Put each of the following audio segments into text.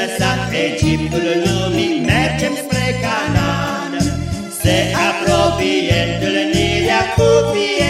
lăsat Egiptul lumii, mergem spre Canaan. Se apropie întâlnirea cu fiece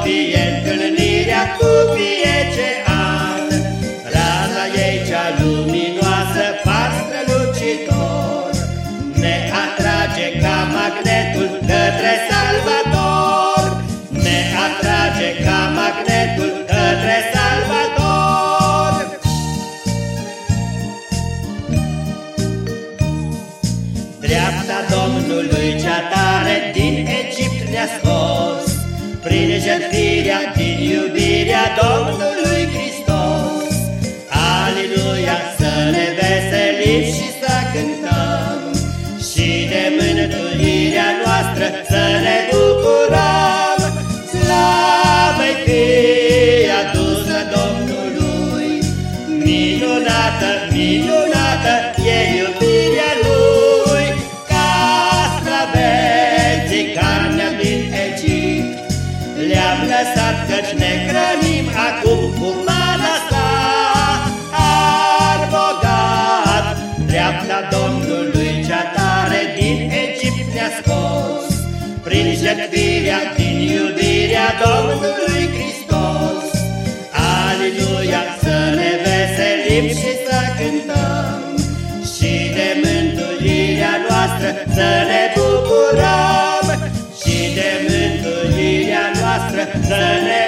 apropie întâlnirea cu fiece an, raza ei cea luminoasă, par strălucitor, ne atrage ca magnetul către Salvator, ne atrage ca magnetul către Salvator. Dreapta Domnului jertfirea din iubirea Domnului Hristos. Aleluia, să ne veselim și să cântăm, și de mântuirea noastră să ne bucurăm. Slavă-i fie adusă Domnului, minunată, minunată ne-am lăsat, căci ne hrănim acum cu mana sa. Arbogat, dreapta Domnului cea tare din Egipt ne-a scos, prin jertfirea, din iubirea Domnului Hristos. Aleluia, să ne veselim și să cântăm, și de mântuirea noastră să ne Bethlehem.